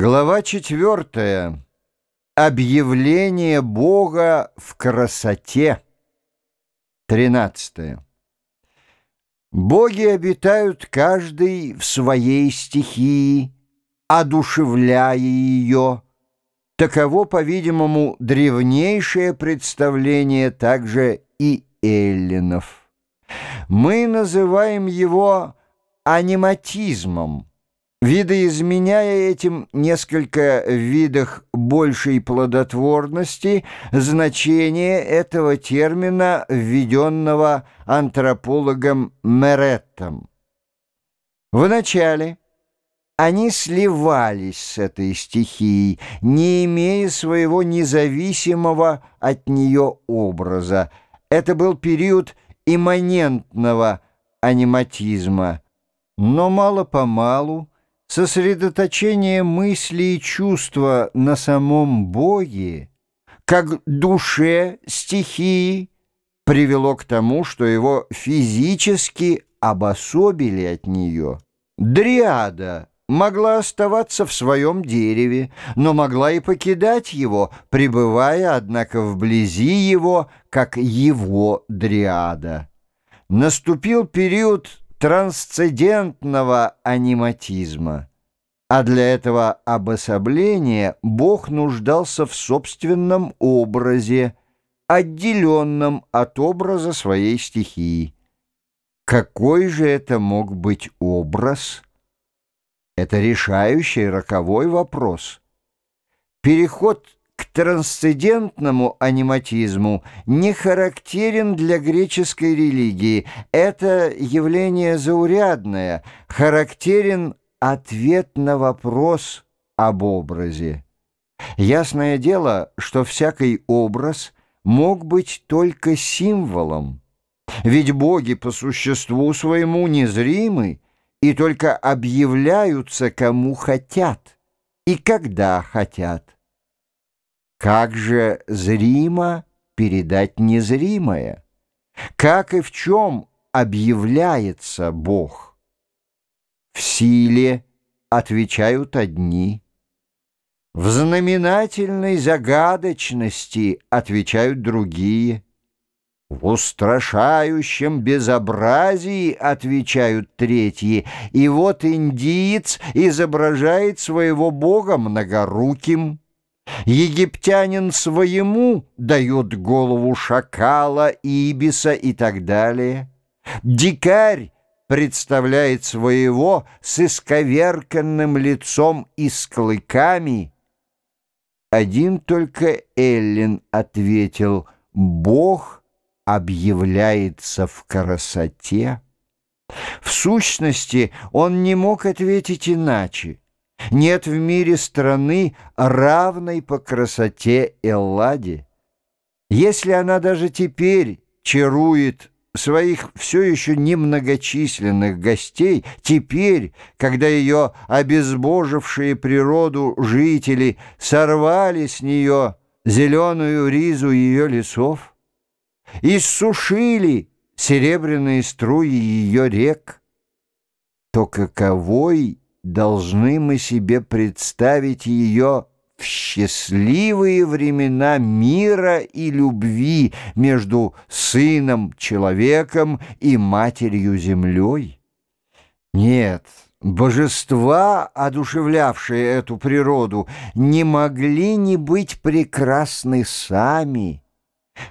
Глава четвертая. Объявление Бога в красоте. Тринадцатое. Боги обитают каждый в своей стихии, одушевляя ее. Таково, по-видимому, древнейшее представление также и эллинов. Мы называем его аниматизмом, Видоизменяя этим несколько в видах большей плодотворности значение этого термина, введенного антропологом Мереттом. Вначале они сливались с этой стихией, не имея своего независимого от нее образа. Это был период имманентного аниматизма, но мало-помалу сосредоточение мысли и чувства на самом Боге, как душе стихии, привело к тому, что его физически обособили от нее. Дриада могла оставаться в своем дереве, но могла и покидать его, пребывая, однако, вблизи его, как его дриада. Наступил период трансцендентного аниматизма. А для этого обособления Бог нуждался в собственном образе, отделенном от образа своей стихии. Какой же это мог быть образ? Это решающий роковой вопрос. Переход трансцендентному аниматизму не характерен для греческой религии. Это явление заурядное, характерен ответ на вопрос об образе. Ясное дело, что всякий образ мог быть только символом, ведь боги по существу своему незримы и только объявляются кому хотят и когда хотят. Как же зримо передать незримое? Как и в чем объявляется Бог? В силе отвечают одни, в знаменательной загадочности отвечают другие, в устрашающем безобразии отвечают третьи, и вот индиец изображает своего бога многоруким, Египтянин своему дает голову шакала, ибиса и так далее. Дикарь представляет своего с исковерканным лицом и с клыками. Один только Эллин ответил «Бог объявляется в красоте». В сущности, он не мог ответить иначе. Нет в мире страны, равной по красоте Элладе. Если она даже теперь чарует своих все еще немногочисленных гостей, теперь, когда ее обезбожившие природу жители сорвали с нее зеленую ризу ее лесов, иссушили серебряные струи ее рек, то каковой должны мы себе представить ее в счастливые времена мира и любви между сыном человеком и матерью землей? Нет, божества, одушевлявшие эту природу, не могли не быть прекрасны сами,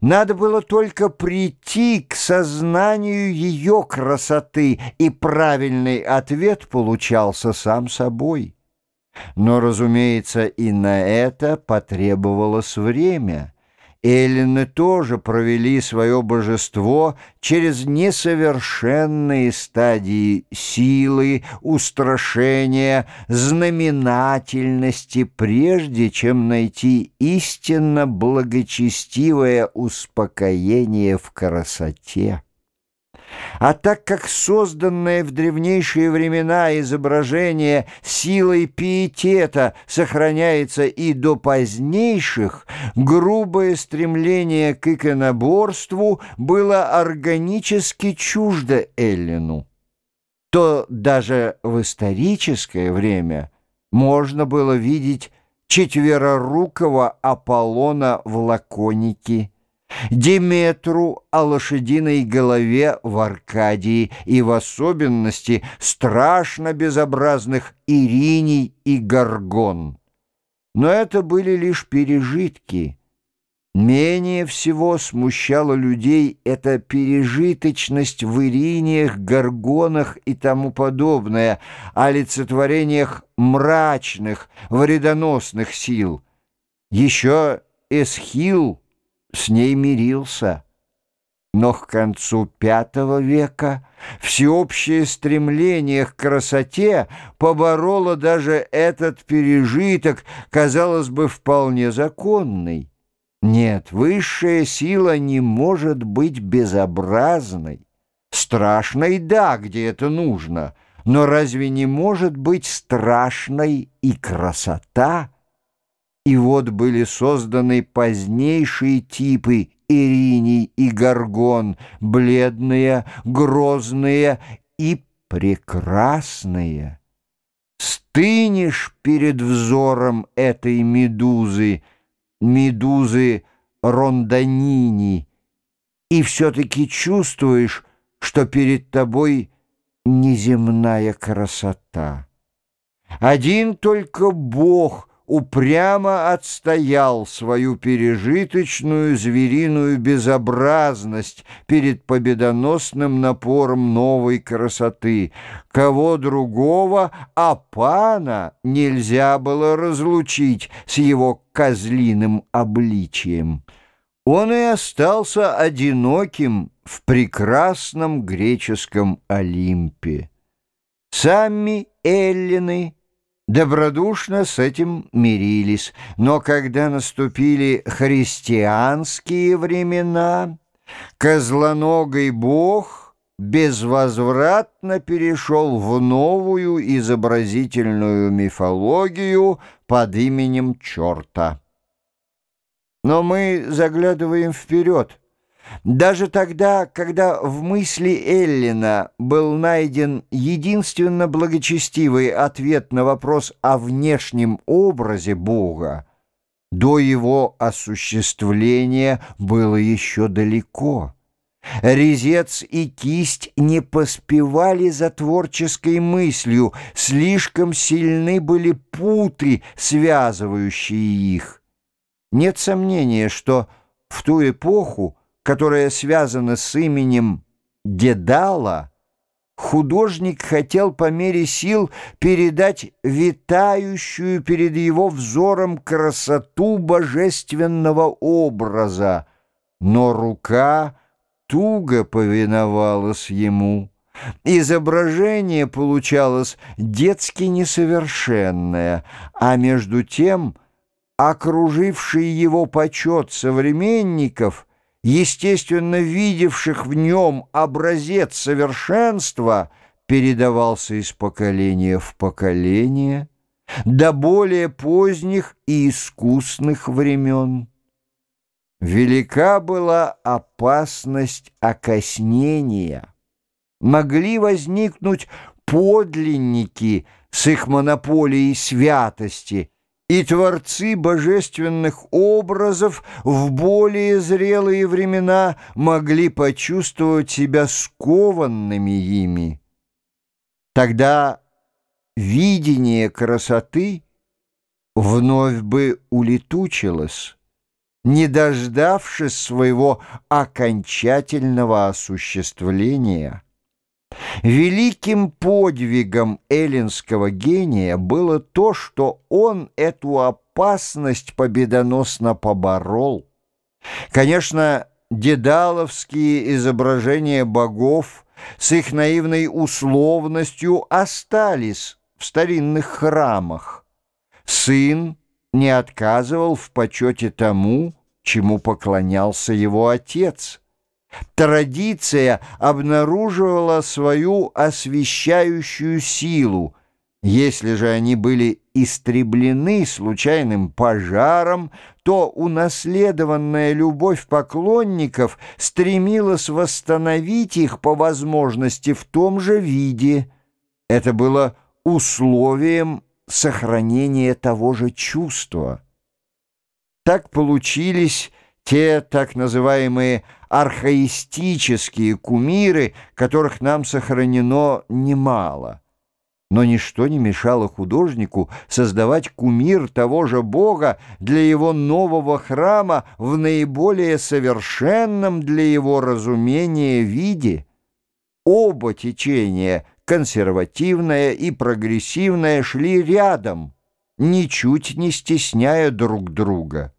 надо было только прийти к сознанию ее красоты, и правильный ответ получался сам собой. Но, разумеется, и на это потребовалось время — Эллины тоже провели свое божество через несовершенные стадии силы, устрашения, знаменательности, прежде чем найти истинно благочестивое успокоение в красоте. А так как созданное в древнейшие времена изображение силой пиетета сохраняется и до позднейших, грубое стремление к иконоборству было органически чуждо Эллину, то даже в историческое время можно было видеть четверорукого Аполлона в лаконике, Диметру о лошадиной голове в Аркадии и в особенности страшно безобразных Ириней и Горгон. Но это были лишь пережитки — Менее всего смущала людей эта пережиточность в ириниях, горгонах и тому подобное, олицетворениях мрачных, вредоносных сил. Еще Эсхил с ней мирился. Но к концу V века всеобщее стремление к красоте побороло даже этот пережиток, казалось бы, вполне законный. Нет, высшая сила не может быть безобразной. Страшной, да, где это нужно, но разве не может быть страшной и красота? И вот были созданы позднейшие типы Ириний и Горгон, бледные, грозные и прекрасные. Стынешь перед взором этой медузы — медузы Ронданини, и все-таки чувствуешь, что перед тобой неземная красота. Один только Бог — упрямо отстоял свою пережиточную звериную безобразность перед победоносным напором новой красоты. Кого другого, а пана нельзя было разлучить с его козлиным обличием. Он и остался одиноким в прекрасном греческом Олимпе. Сами эллины — добродушно с этим мирились. Но когда наступили христианские времена, козлоногий бог безвозвратно перешел в новую изобразительную мифологию под именем черта. Но мы заглядываем вперед — даже тогда, когда в мысли Эллина был найден единственно благочестивый ответ на вопрос о внешнем образе Бога, до его осуществления было еще далеко. Резец и кисть не поспевали за творческой мыслью, слишком сильны были путы, связывающие их. Нет сомнения, что в ту эпоху которая связана с именем Дедала, художник хотел по мере сил передать витающую перед его взором красоту божественного образа, но рука туго повиновалась ему. Изображение получалось детски несовершенное, а между тем окруживший его почет современников — естественно видевших в нем образец совершенства, передавался из поколения в поколение до более поздних и искусных времен. Велика была опасность окоснения. Могли возникнуть подлинники с их монополией святости – и творцы божественных образов в более зрелые времена могли почувствовать себя скованными ими. Тогда видение красоты вновь бы улетучилось, не дождавшись своего окончательного осуществления. Великим подвигом эллинского гения было то, что он эту опасность победоносно поборол. Конечно, дедаловские изображения богов с их наивной условностью остались в старинных храмах. Сын не отказывал в почете тому, чему поклонялся его отец – Традиция обнаруживала свою освещающую силу. Если же они были истреблены случайным пожаром, то унаследованная любовь поклонников стремилась восстановить их по возможности в том же виде. Это было условием сохранение того же чувства. Так получились те так называемые архаистические кумиры, которых нам сохранено немало. Но ничто не мешало художнику создавать кумир того же Бога для его нового храма в наиболее совершенном для его разумения виде. Оба течения, консервативное и прогрессивное, шли рядом, ничуть не стесняя друг друга.